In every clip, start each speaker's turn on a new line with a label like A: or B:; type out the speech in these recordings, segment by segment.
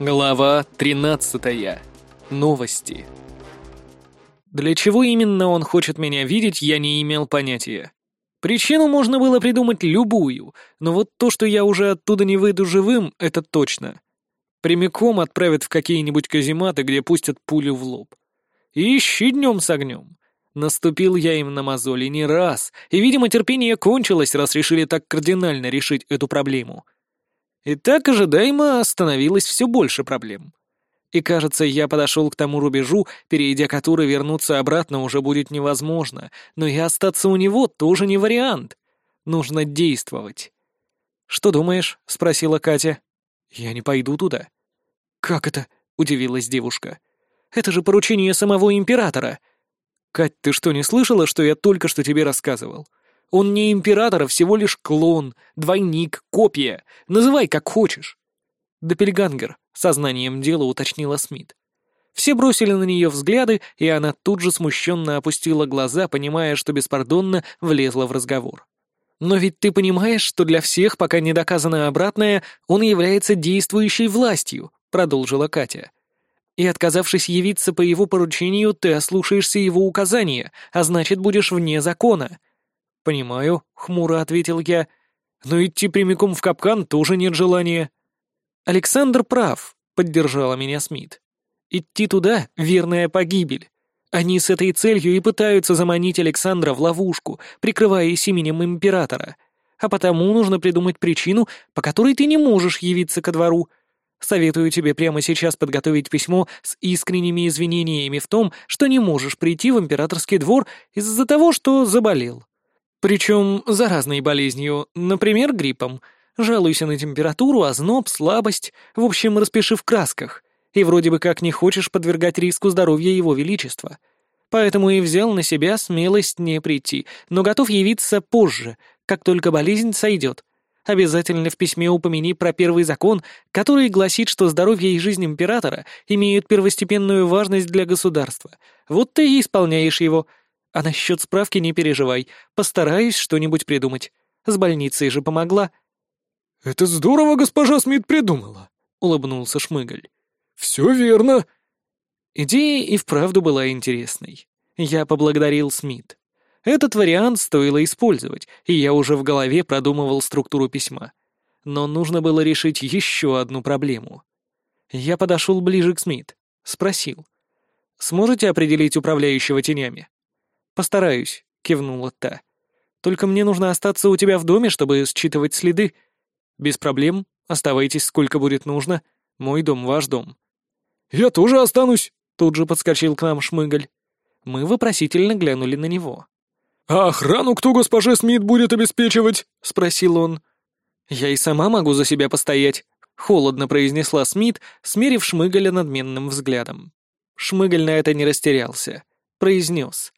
A: Глава 13. Новости. Для чего именно он хочет меня видеть, я не имел понятия. Причину можно было придумать любую, но вот то, что я уже оттуда не выйду живым, это точно. Прямиком отправят в какие-нибудь казематы, где пустят пулю в лоб. Ищи днем с огнем. Наступил я им на мозоли не раз, и, видимо, терпение кончилось, раз решили так кардинально решить эту проблему — и так ожидаемо становилось все больше проблем. И кажется, я подошел к тому рубежу, перейдя который вернуться обратно уже будет невозможно, но и остаться у него тоже не вариант. Нужно действовать. «Что думаешь?» — спросила Катя. «Я не пойду туда». «Как это?» — удивилась девушка. «Это же поручение самого императора». «Кать, ты что, не слышала, что я только что тебе рассказывал?» Он не император, а всего лишь клон, двойник, копия. Называй как хочешь. Доппельгангер, сознанием дела уточнила Смит. Все бросили на нее взгляды, и она тут же смущенно опустила глаза, понимая, что беспардонно влезла в разговор. «Но ведь ты понимаешь, что для всех, пока не доказано обратное, он является действующей властью», — продолжила Катя. «И отказавшись явиться по его поручению, ты ослушаешься его указания, а значит, будешь вне закона. «Понимаю», — хмуро ответил я. «Но идти прямиком в капкан тоже нет желания». «Александр прав», — поддержала меня Смит. «Идти туда — верная погибель. Они с этой целью и пытаются заманить Александра в ловушку, прикрываясь именем императора. А потому нужно придумать причину, по которой ты не можешь явиться ко двору. Советую тебе прямо сейчас подготовить письмо с искренними извинениями в том, что не можешь прийти в императорский двор из-за того, что заболел. Причем заразной болезнью, например, гриппом. Жалуйся на температуру, озноб, слабость, в общем, распиши в красках. И вроде бы как не хочешь подвергать риску здоровья его величества. Поэтому и взял на себя смелость не прийти, но готов явиться позже, как только болезнь сойдет. Обязательно в письме упомяни про первый закон, который гласит, что здоровье и жизнь императора имеют первостепенную важность для государства. Вот ты и исполняешь его — а насчет справки не переживай, постараюсь что-нибудь придумать. С больницей же помогла».
B: «Это здорово госпожа Смит придумала», — улыбнулся Шмыгаль. «Все верно».
A: Идея и вправду была интересной. Я поблагодарил Смит. Этот вариант стоило использовать, и я уже в голове продумывал структуру письма. Но нужно было решить еще одну проблему. Я подошел ближе к Смит, спросил. «Сможете определить управляющего тенями?» «Постараюсь», — кивнула та. «Только мне нужно остаться у тебя в доме, чтобы считывать следы. Без проблем, оставайтесь сколько будет нужно. Мой дом — ваш дом».
B: «Я тоже останусь», —
A: тут же подскочил к нам Шмыгаль. Мы вопросительно глянули на него.
B: «А охрану кто госпоже Смит будет обеспечивать?» — спросил он.
A: «Я и сама могу за себя постоять», — холодно произнесла Смит, смерив Шмыгаля надменным взглядом. Шмыгаль на это не растерялся. Произнес.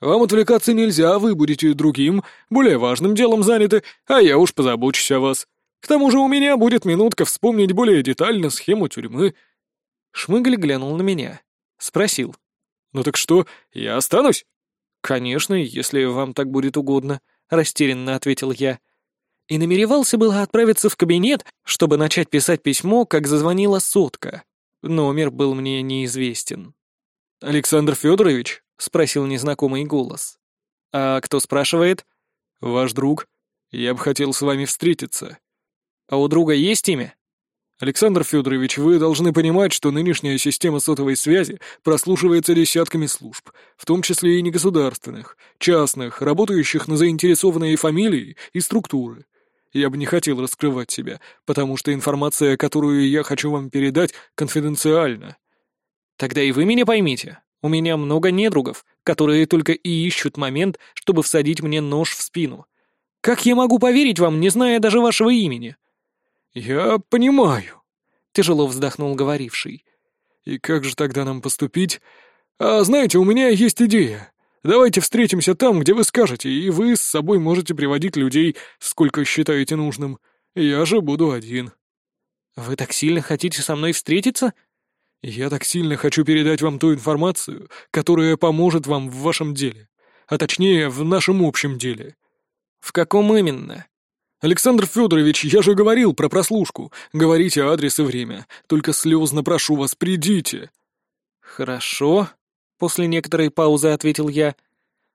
B: Вам отвлекаться нельзя, вы будете другим, более важным делом заняты, а я уж позабочусь о вас. К тому же у меня будет минутка вспомнить более детально схему тюрьмы».
A: Шмыгаль глянул на меня. Спросил.
B: «Ну так что, я останусь?»
A: «Конечно, если вам так будет угодно», — растерянно ответил я. И намеревался было отправиться в кабинет, чтобы начать писать письмо, как зазвонила сотка. Номер был мне неизвестен.
B: «Александр Федорович?»
A: — спросил незнакомый голос. «А кто спрашивает?»
B: «Ваш друг. Я бы хотел с вами встретиться».
A: «А у друга есть имя?»
B: «Александр Федорович, вы должны понимать, что нынешняя система сотовой связи прослушивается десятками служб, в том числе и негосударственных, частных, работающих на заинтересованные фамилии и структуры. Я бы не хотел раскрывать себя, потому что информация, которую я хочу вам передать, конфиденциальна».
A: «Тогда и вы меня поймите. У меня много недругов, которые только и ищут момент, чтобы всадить мне нож в спину. Как я могу поверить вам, не зная даже вашего имени?»
B: «Я понимаю», —
A: тяжело вздохнул говоривший.
B: «И как же тогда нам поступить? А знаете, у меня есть идея. Давайте встретимся там, где вы скажете, и вы с собой можете приводить людей, сколько считаете нужным. Я же буду один».
A: «Вы так сильно хотите со мной встретиться?»
B: Я так сильно хочу передать вам ту информацию, которая поможет вам в вашем деле, а точнее, в нашем общем деле».
A: «В каком именно?»
B: «Александр Федорович, я же говорил про прослушку. Говорите адрес и время. Только слезно прошу вас, придите».
A: «Хорошо», — после некоторой паузы ответил я.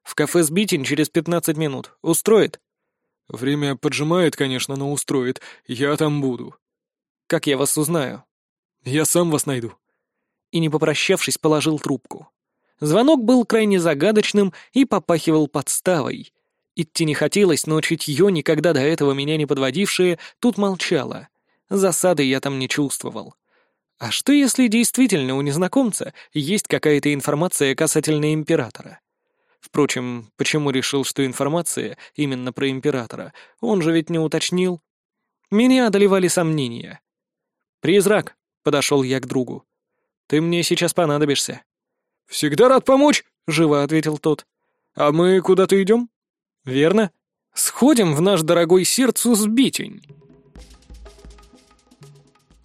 A: «В кафе «Сбитень» через пятнадцать минут. Устроит?»
B: «Время поджимает, конечно, но устроит. Я там буду».
A: «Как я вас узнаю?»
B: «Я сам вас найду».
A: И, не попрощавшись, положил трубку. Звонок был крайне загадочным и попахивал подставой. Идти не хотелось, но чутье, никогда до этого меня не подводившее, тут молчало. Засады я там не чувствовал. А что если действительно у незнакомца есть какая-то информация касательно императора? Впрочем, почему решил, что информация именно про императора? Он же ведь не уточнил. Меня одолевали сомнения. «Призрак», — подошел я к другу. «Ты мне сейчас понадобишься».
B: «Всегда рад помочь», — живо ответил тот. «А мы куда-то идем?»
A: «Верно. Сходим в наш дорогой сердцу сбитень».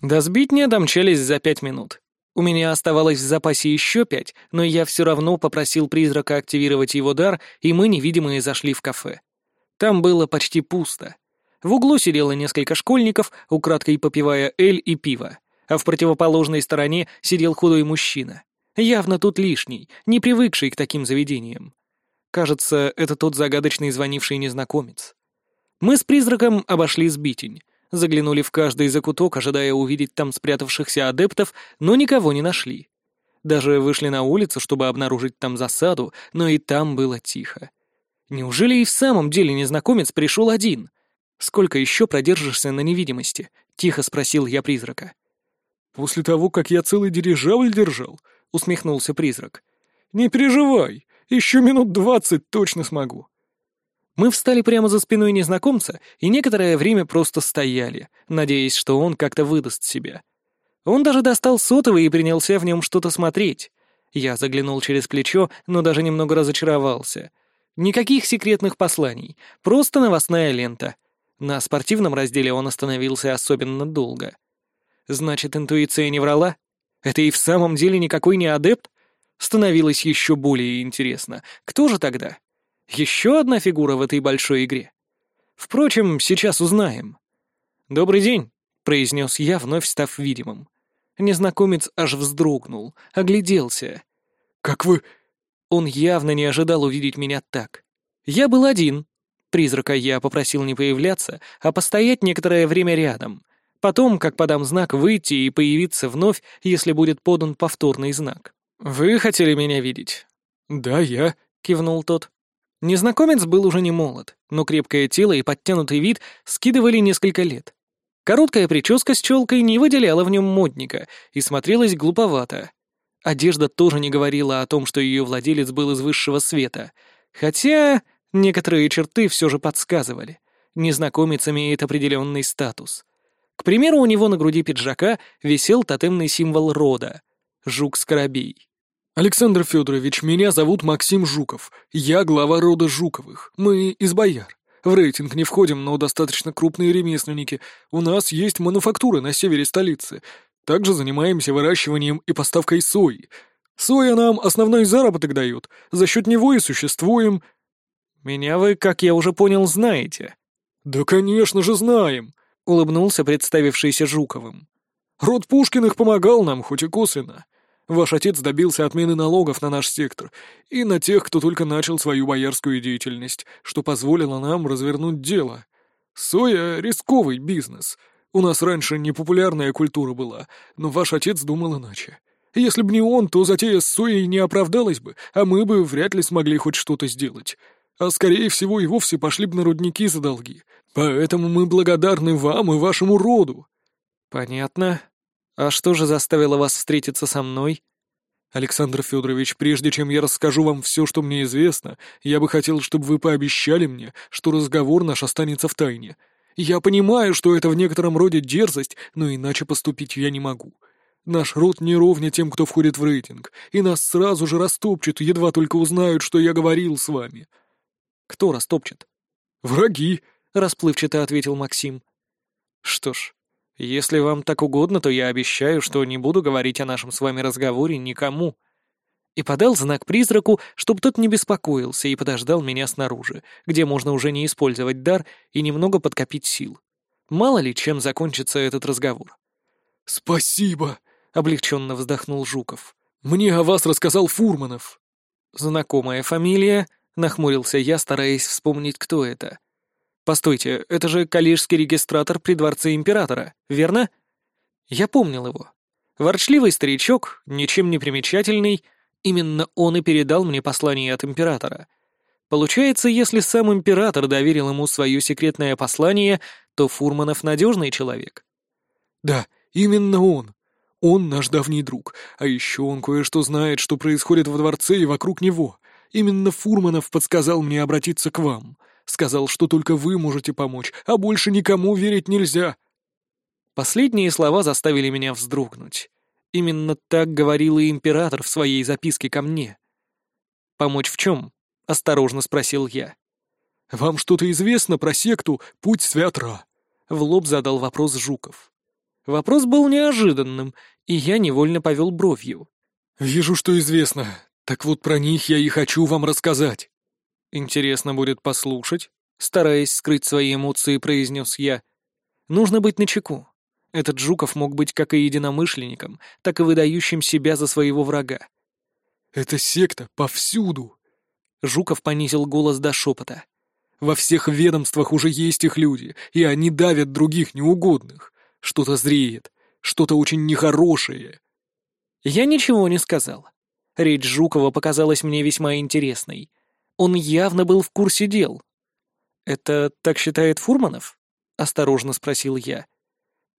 A: До сбитня домчались за пять минут. У меня оставалось в запасе еще пять, но я все равно попросил призрака активировать его дар, и мы, невидимые, зашли в кафе. Там было почти пусто. В углу сидело несколько школьников, украдкой попивая эль и пиво, а в противоположной стороне сидел худой мужчина. Явно тут лишний, не привыкший к таким заведениям. Кажется, это тот загадочный звонивший незнакомец. Мы с призраком обошли сбитень, заглянули в каждый закуток, ожидая увидеть там спрятавшихся адептов, но никого не нашли. Даже вышли на улицу, чтобы обнаружить там засаду, но и там было тихо. Неужели и в самом деле незнакомец пришел один? Сколько еще продержишься на невидимости? Тихо спросил я призрака.
B: После того, как я целый дирижабль держал, усмехнулся призрак. Не переживай, еще минут двадцать точно смогу.
A: Мы встали прямо за спиной незнакомца и некоторое время просто стояли, надеясь, что он как-то выдаст себя. Он даже достал сотовый и принялся в нем что-то смотреть. Я заглянул через плечо, но даже немного разочаровался. Никаких секретных посланий, просто новостная лента. На спортивном разделе он остановился особенно долго. Значит, интуиция не врала? Это и в самом деле никакой не адепт? становилось еще более интересно. Кто же тогда? Еще одна фигура в этой большой игре? Впрочем, сейчас узнаем. «Добрый день», — произнес я, вновь став видимым. Незнакомец аж вздрогнул, огляделся.
B: «Как вы...»
A: Он явно не ожидал увидеть меня так. Я был один. Призрака я попросил не появляться, а постоять некоторое время рядом. Потом, как подам знак, выйти и появиться вновь, если будет подан повторный знак. «Вы хотели меня видеть?»
B: «Да, я», —
A: кивнул тот. Незнакомец был уже не молод, но крепкое тело и подтянутый вид скидывали несколько лет. Короткая прическа с челкой не выделяла в нем модника и смотрелась глуповато. Одежда тоже не говорила о том, что ее владелец был из высшего света, хотя некоторые черты все же подсказывали. Незнакомец имеет определенный статус. К примеру, у него на груди пиджака висел тотемный символ рода — жук-скоробей.
B: «Александр Федорович, меня зовут Максим Жуков. Я глава рода Жуковых. Мы из бояр. В рейтинг не входим, но достаточно крупные ремесленники. У нас есть мануфактуры на севере столицы. Также занимаемся выращиванием и поставкой сои. Соя нам основной заработок дает. За счет него и существуем».
A: «Меня вы, как я уже понял, знаете».
B: «Да, конечно же, знаем», —
A: улыбнулся представившийся Жуковым.
B: «Род Пушкиных помогал нам, хоть и косвенно. Ваш отец добился отмены налогов на наш сектор и на тех, кто только начал свою боярскую деятельность, что позволило нам развернуть дело. Соя — рисковый бизнес. У нас раньше непопулярная культура была, но ваш отец думал иначе. Если бы не он, то затея с соей не оправдалась бы, а мы бы вряд ли смогли хоть что-то сделать. А скорее всего и вовсе пошли бы на рудники за долги. Поэтому мы благодарны вам и вашему роду».
A: «Понятно», «А что же заставило вас встретиться со мной?»
B: «Александр Федорович, прежде чем я расскажу вам все, что мне известно, я бы хотел, чтобы вы пообещали мне, что разговор наш останется в тайне. Я понимаю, что это в некотором роде дерзость, но иначе поступить я не могу. Наш род не ровня тем, кто входит в рейтинг, и нас сразу же растопчут, едва только узнают, что я говорил с вами».
A: «Кто растопчет?»
B: «Враги», —
A: расплывчато ответил Максим. «Что ж, если вам так угодно, то я обещаю, что не буду говорить о нашем с вами разговоре никому». и подал знак призраку, чтобы тот не беспокоился и подождал меня снаружи, где можно уже не использовать дар и немного подкопить сил. Мало ли, чем закончится этот разговор.
B: «Спасибо!» — облегченно вздохнул Жуков.
A: «Мне о вас рассказал Фурманов». «Знакомая фамилия?» — нахмурился я, стараясь вспомнить, кто это. «Постойте, это же калишский регистратор при дворце императора, верно?» Я помнил его. Ворчливый старичок, ничем не примечательный, именно он и передал мне послание от императора. Получается, если сам император доверил ему свое секретное послание, то Фурманов надежный человек.
B: «Да, именно он. Он наш давний друг, а еще он кое-что знает, что происходит во дворце и вокруг него. Именно Фурманов подсказал мне обратиться к вам. Сказал, что только вы можете помочь, а больше никому верить нельзя».
A: Последние слова заставили меня вздрогнуть. Именно так говорил и император в своей записке ко мне. «Помочь в чем?» — осторожно спросил я.
B: «Вам что-то известно про секту «Путь Святра»?» — в лоб задал вопрос Жуков.
A: Вопрос был неожиданным, и я невольно повел бровью.
B: «Вижу, что известно. Так вот про них я и хочу вам рассказать».
A: «Интересно будет послушать», — стараясь скрыть свои эмоции, произнес я. «Нужно быть начеку. Этот Жуков мог быть как и единомышленником, так и выдающим себя за своего врага».
B: «Это секта повсюду!»
A: Жуков понизил голос до шепота.
B: «Во всех ведомствах уже есть их люди, и они давят других неугодных. Что-то зреет, что-то очень нехорошее».
A: Я ничего не сказал. Речь Жукова показалась мне весьма интересной. Он явно был в курсе дел. «Это так считает Фурманов?» — осторожно спросил я.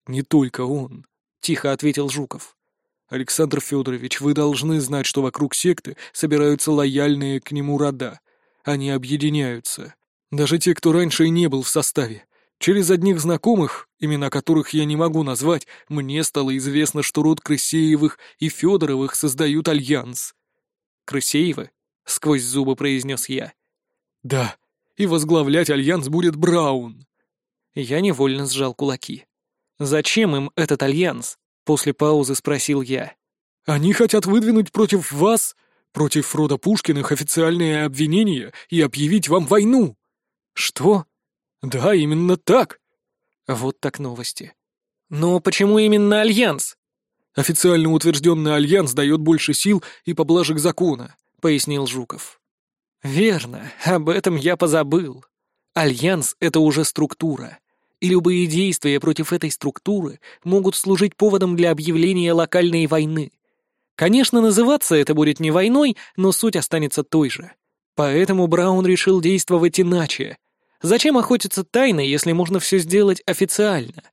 B: «Не только он», — тихо ответил Жуков. «Александр Федорович, вы должны знать, что вокруг секты собираются лояльные к нему рода. Они объединяются. Даже те, кто раньше и не был в составе. Через одних знакомых, имена которых я не могу назвать, мне стало известно, что род Крысеевых и Федоровых создают альянс».
A: «Крысеевы?» — сквозь зубы произнес я.
B: «Да, и возглавлять альянс будет Браун».
A: Я невольно сжал кулаки. «Зачем им этот альянс?» — после паузы спросил я.
B: «Они хотят выдвинуть против вас, против рода Пушкиных, официальные обвинения и объявить вам войну».
A: «Что?»
B: «Да, именно так».
A: Вот так новости. «Но почему именно альянс?»
B: «Официально утвержденный альянс дает больше сил и поблажек закона», — пояснил Жуков.
A: «Верно, об этом я позабыл. Альянс — это уже структура, и любые действия против этой структуры могут служить поводом для объявления локальной войны. Конечно, называться это будет не войной, но суть останется той же. Поэтому Браун решил действовать иначе. Зачем охотиться тайно, если можно все сделать официально?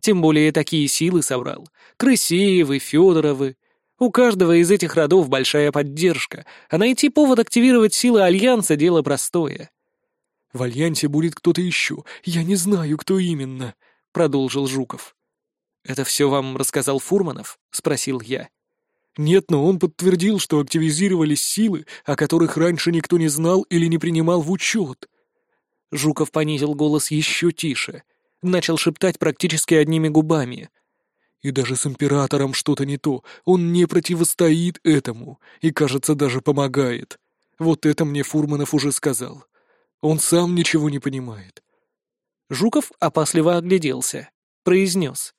A: Тем более такие силы собрал. Крысеевы, Федоровы, у каждого из этих родов большая поддержка, а найти повод активировать силы Альянса — дело простое.
B: «В Альянсе будет кто-то еще, я не знаю, кто именно», — продолжил Жуков.
A: «Это все вам рассказал Фурманов?» — спросил я.
B: «Нет, но он подтвердил, что активизировались силы, о которых раньше никто не знал или не принимал в учет».
A: Жуков понизил голос еще тише, начал шептать практически одними губами —
B: и даже с императором что-то не то. Он не противостоит этому и, кажется, даже помогает. Вот это мне Фурманов уже сказал. Он сам ничего не понимает.
A: Жуков опасливо огляделся. Произнес.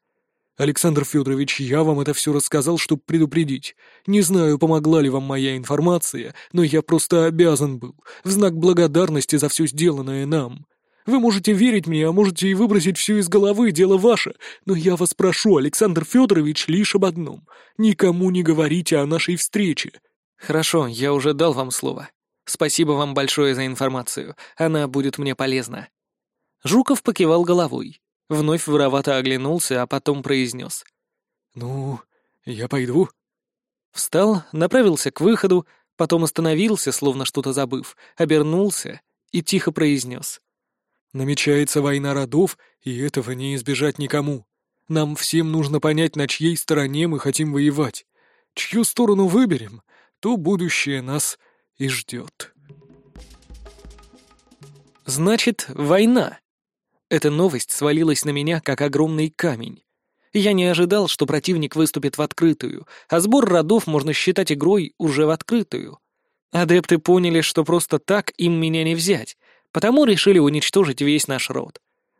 B: «Александр Федорович, я вам это все рассказал, чтобы предупредить. Не знаю, помогла ли вам моя информация, но я просто обязан был, в знак благодарности за все сделанное нам. Вы можете верить мне, а можете и выбросить все из головы, дело ваше. Но я вас прошу, Александр Федорович, лишь об одном. Никому не говорите о нашей встрече».
A: «Хорошо, я уже дал вам слово. Спасибо вам большое за информацию. Она будет мне полезна». Жуков покивал головой. Вновь воровато оглянулся, а потом произнес.
B: «Ну, я пойду».
A: Встал, направился к выходу, потом остановился, словно что-то забыв, обернулся и тихо произнес.
B: Намечается война родов, и этого не избежать никому. Нам всем нужно понять, на чьей стороне мы хотим воевать. Чью сторону выберем, то будущее нас и ждет.
A: Значит, война. Эта новость свалилась на меня, как огромный камень. Я не ожидал, что противник выступит в открытую, а сбор родов можно считать игрой уже в открытую. Адепты поняли, что просто так им меня не взять, потому решили уничтожить весь наш род.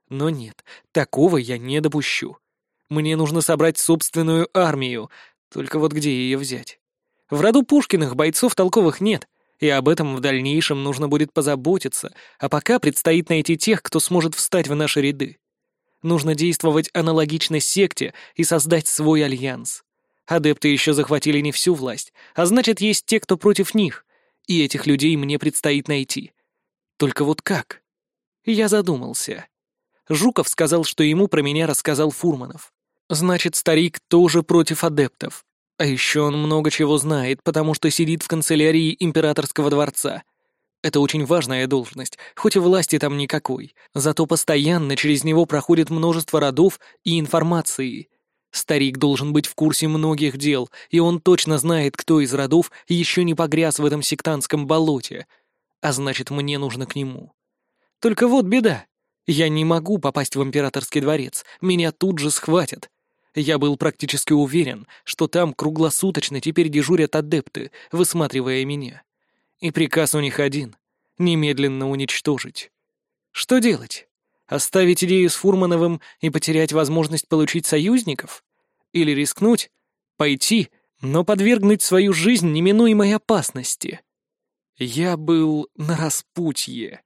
A: Но нет, такого я не допущу. Мне нужно собрать собственную армию, только вот где ее взять? В роду Пушкиных бойцов толковых нет, и об этом в дальнейшем нужно будет позаботиться, а пока предстоит найти тех, кто сможет встать в наши ряды. Нужно действовать аналогично секте и создать свой альянс. Адепты еще захватили не всю власть, а значит, есть те, кто против них, и этих людей мне предстоит найти. Только вот как? Я задумался. Жуков сказал, что ему про меня рассказал Фурманов. Значит, старик тоже против адептов. А еще он много чего знает, потому что сидит в канцелярии императорского дворца. Это очень важная должность, хоть и власти там никакой, зато постоянно через него проходит множество родов и информации. Старик должен быть в курсе многих дел, и он точно знает, кто из родов еще не погряз в этом сектантском болоте. А значит, мне нужно к нему. Только вот беда. Я не могу попасть в императорский дворец, меня тут же схватят. Я был практически уверен, что там круглосуточно теперь дежурят адепты, высматривая меня. И приказ у них один — немедленно уничтожить. Что делать? Оставить идею с Фурмановым и потерять возможность получить союзников? Или рискнуть? Пойти, но подвергнуть свою жизнь неминуемой опасности? Я был на распутье.